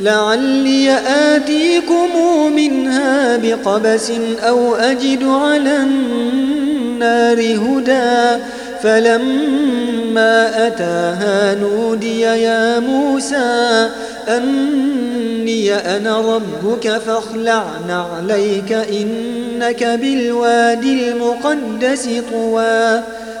لعلي آتيكم منها بقبس أو أجد على النار هدى. فلما أتاها نودي يا موسى أني أنا ربك فاخلع نعليك إنك بالوادي المقدس طوى.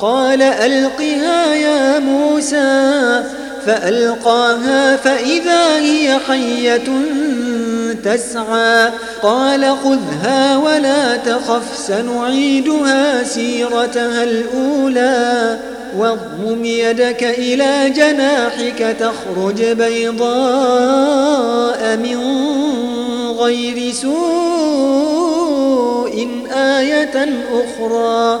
قال ألقها يا موسى فألقاها فإذا هي حية تسعى. قال خذها ولا تخف سنعيدها سيرتها الأولى. واضمم يدك إلى جناحك تخرج بيضاء من غير سوء آية أخرى.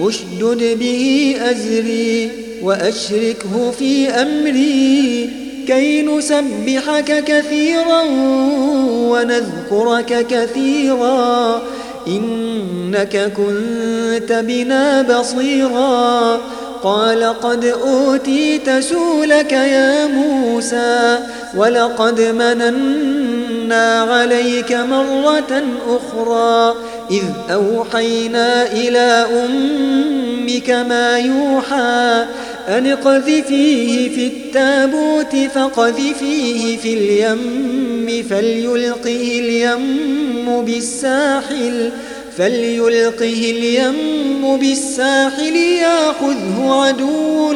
أشدد به أزري وأشركه في أمري كي نسبحك كثيرا ونذكرك كثيرا إنك كنت بنا بصيرا قال قد أوتيت سولك يا موسى ولقد مننا عليك مرة أخرى إذ أوحينا إلى أمك ما يوحى أن اقذفيه في التابوت فقذفيه في اليم فليلقه اليم بالساحل فليلقه اليم بالساحل ياخذه عدو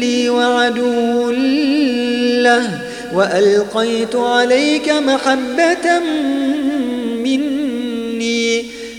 لي وعدو له وألقيت عليك محبة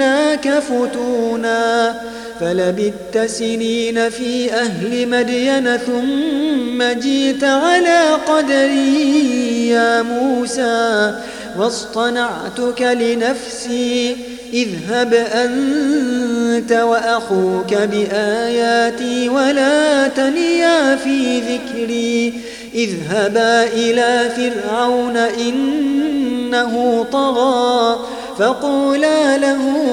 وفتناك فتونا فلبت سنين في أهل مدين ثم جيت على قدري يا موسى واصطنعتك لنفسي اذهب أنت وأخوك بآياتي ولا تنيا في ذكري اذهبا إلى فرعون إنه طغى فقولا له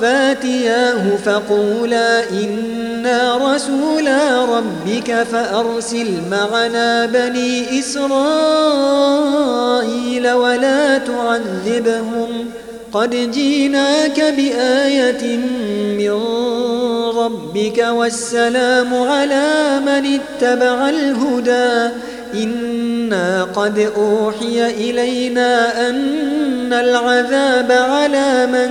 فاتياه فقولا إنا رسولا ربك فأرسل معنا بني إسرائيل ولا تعذبهم. قد جيناك بآية من ربك والسلام على من اتبع الهدى. إنا قد أوحي إلينا أن العذاب على من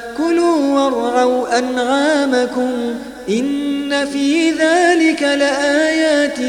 كلوا وارعوا أنعامكم إن في ذلك لآيات